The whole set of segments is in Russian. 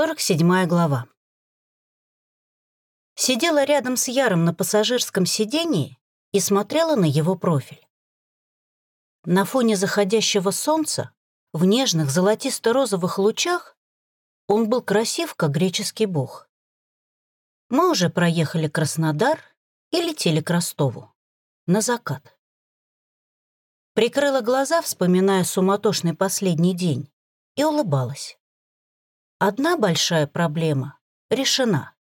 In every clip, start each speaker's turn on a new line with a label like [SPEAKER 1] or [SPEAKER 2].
[SPEAKER 1] 47 глава. Сидела рядом с Яром на пассажирском сидении и смотрела на его профиль. На фоне заходящего солнца, в нежных золотисто-розовых лучах, он был красив, как греческий бог. Мы уже проехали Краснодар и летели к Ростову. На закат. Прикрыла глаза, вспоминая суматошный последний день, и улыбалась. Одна большая проблема решена.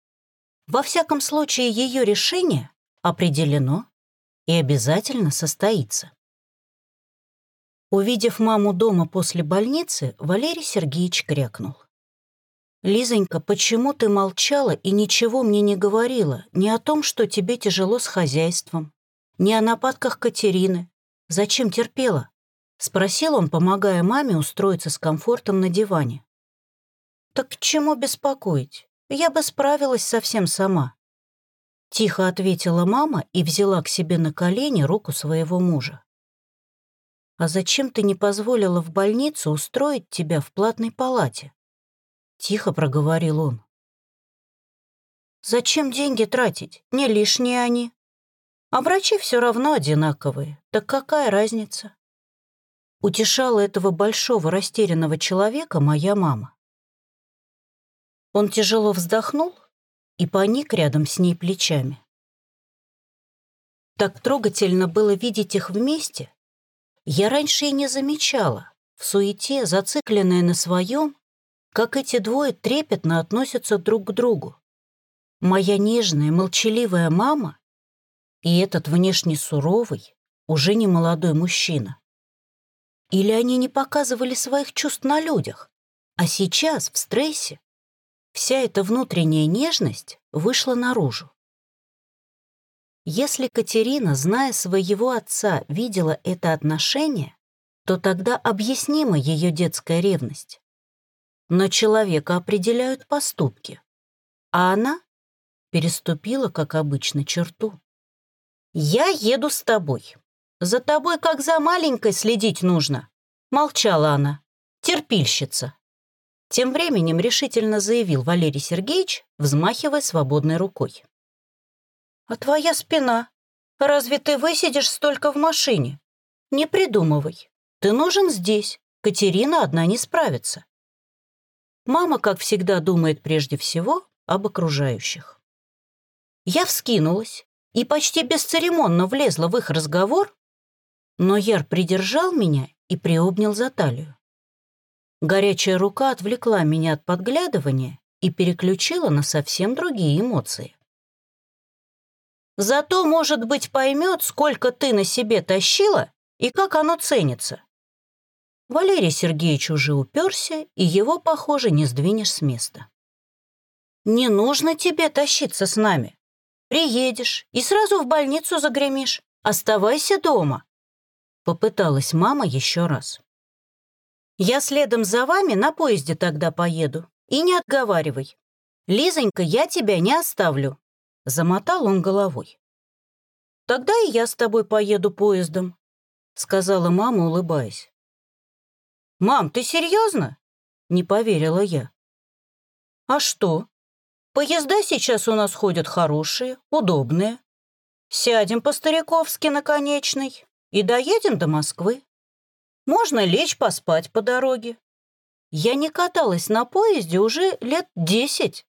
[SPEAKER 1] Во всяком случае, ее решение определено и обязательно состоится. Увидев маму дома после больницы, Валерий Сергеевич крякнул. «Лизонька, почему ты молчала и ничего мне не говорила ни о том, что тебе тяжело с хозяйством, ни о нападках Катерины? Зачем терпела?» — спросил он, помогая маме устроиться с комфортом на диване. «Так к чему беспокоить? Я бы справилась совсем сама». Тихо ответила мама и взяла к себе на колени руку своего мужа. «А зачем ты не позволила в больницу устроить тебя в платной палате?» Тихо проговорил он. «Зачем деньги тратить? Не лишние они. А врачи все равно одинаковые. Так какая разница?» Утешала этого большого растерянного человека моя мама. Он тяжело вздохнул и поник рядом с ней плечами. Так трогательно было видеть их вместе. Я раньше и не замечала, в суете, зацикленная на своем, как эти двое трепетно относятся друг к другу. Моя нежная, молчаливая мама и этот внешне суровый, уже не молодой мужчина. Или они не показывали своих чувств на людях, а сейчас, в стрессе, Вся эта внутренняя нежность вышла наружу. Если Катерина, зная своего отца, видела это отношение, то тогда объяснима ее детская ревность. Но человека определяют поступки, а она переступила, как обычно, черту. «Я еду с тобой. За тобой, как за маленькой, следить нужно», — молчала она. «Терпильщица». Тем временем решительно заявил Валерий Сергеевич, взмахивая свободной рукой. «А твоя спина? Разве ты высидишь столько в машине? Не придумывай. Ты нужен здесь. Катерина одна не справится». Мама, как всегда, думает прежде всего об окружающих. Я вскинулась и почти бесцеремонно влезла в их разговор, но Яр придержал меня и приобнял за талию. Горячая рука отвлекла меня от подглядывания и переключила на совсем другие эмоции. Зато, может быть, поймет, сколько ты на себе тащила и как оно ценится. Валерий Сергеевич уже уперся, и его, похоже, не сдвинешь с места. «Не нужно тебе тащиться с нами. Приедешь и сразу в больницу загремишь. Оставайся дома», — попыталась мама еще раз. Я следом за вами на поезде тогда поеду. И не отговаривай. Лизонька, я тебя не оставлю. Замотал он головой. Тогда и я с тобой поеду поездом, сказала мама, улыбаясь. Мам, ты серьезно? Не поверила я. А что? Поезда сейчас у нас ходят хорошие, удобные. Сядем по-стариковски на конечной и доедем до Москвы. Можно лечь поспать по дороге. Я не каталась на поезде уже лет десять.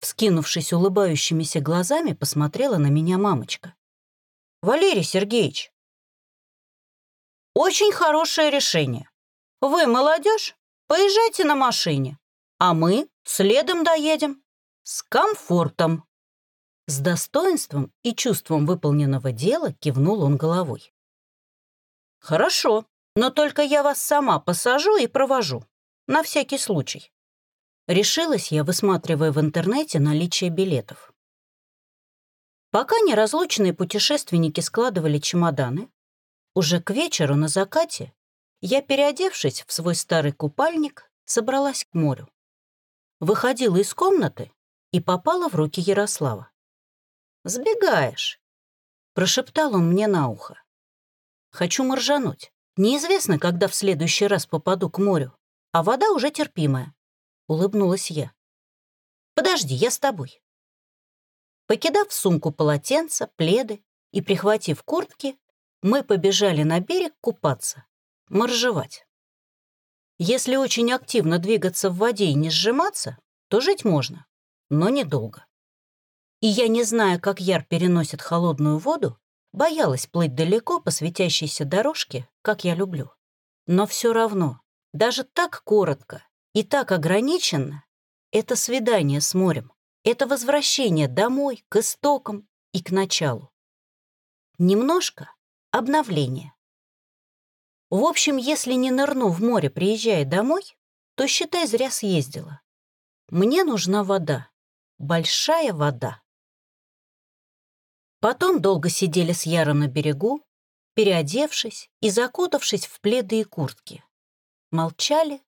[SPEAKER 1] Вскинувшись улыбающимися глазами, посмотрела на меня мамочка. «Валерий Сергеевич, очень хорошее решение. Вы, молодежь, поезжайте на машине, а мы следом доедем. С комфортом». С достоинством и чувством выполненного дела кивнул он головой. «Хорошо», но только я вас сама посажу и провожу. На всякий случай. Решилась я, высматривая в интернете наличие билетов. Пока неразлучные путешественники складывали чемоданы, уже к вечеру на закате я, переодевшись в свой старый купальник, собралась к морю. Выходила из комнаты и попала в руки Ярослава. «Сбегаешь», — прошептал он мне на ухо. «Хочу моржануть. Неизвестно, когда в следующий раз попаду к морю, а вода уже терпимая. Улыбнулась я. Подожди, я с тобой». Покидав сумку полотенца, пледы и прихватив куртки, мы побежали на берег купаться, моржевать. Если очень активно двигаться в воде и не сжиматься, то жить можно, но недолго. И я, не зная, как Яр переносит холодную воду, боялась плыть далеко по светящейся дорожке, как я люблю. Но все равно, даже так коротко и так ограниченно, это свидание с морем, это возвращение домой, к истокам и к началу. Немножко обновление. В общем, если не нырну в море, приезжая домой, то, считай, зря съездила. Мне нужна вода. Большая вода. Потом долго сидели с Яром на берегу, переодевшись и закутавшись в пледы и куртки. Молчали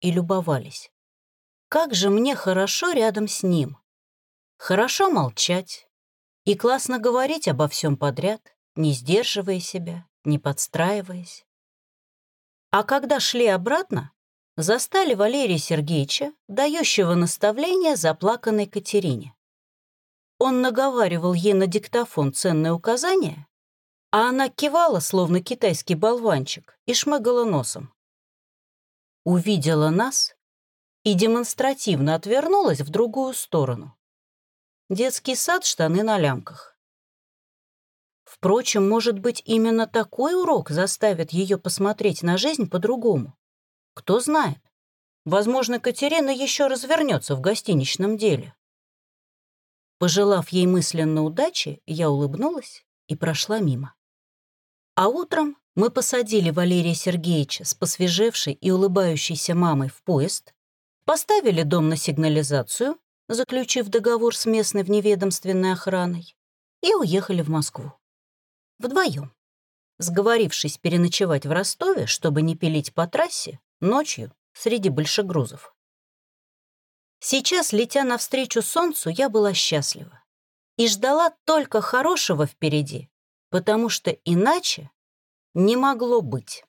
[SPEAKER 1] и любовались. Как же мне хорошо рядом с ним. Хорошо молчать и классно говорить обо всем подряд, не сдерживая себя, не подстраиваясь. А когда шли обратно, застали Валерия Сергеевича, дающего наставления заплаканной Катерине. Он наговаривал ей на диктофон ценные указания, а она кивала, словно китайский болванчик, и шмыгала носом. Увидела нас и демонстративно отвернулась в другую сторону. Детский сад, штаны на лямках. Впрочем, может быть, именно такой урок заставит ее посмотреть на жизнь по-другому. Кто знает. Возможно, Катерина еще развернется в гостиничном деле. Пожелав ей мысленно удачи, я улыбнулась и прошла мимо. А утром мы посадили Валерия Сергеевича с посвежевшей и улыбающейся мамой в поезд, поставили дом на сигнализацию, заключив договор с местной вневедомственной охраной, и уехали в Москву. Вдвоем. Сговорившись переночевать в Ростове, чтобы не пилить по трассе, ночью среди большегрузов. Сейчас, летя навстречу солнцу, я была счастлива и ждала только хорошего впереди, потому что иначе не могло быть.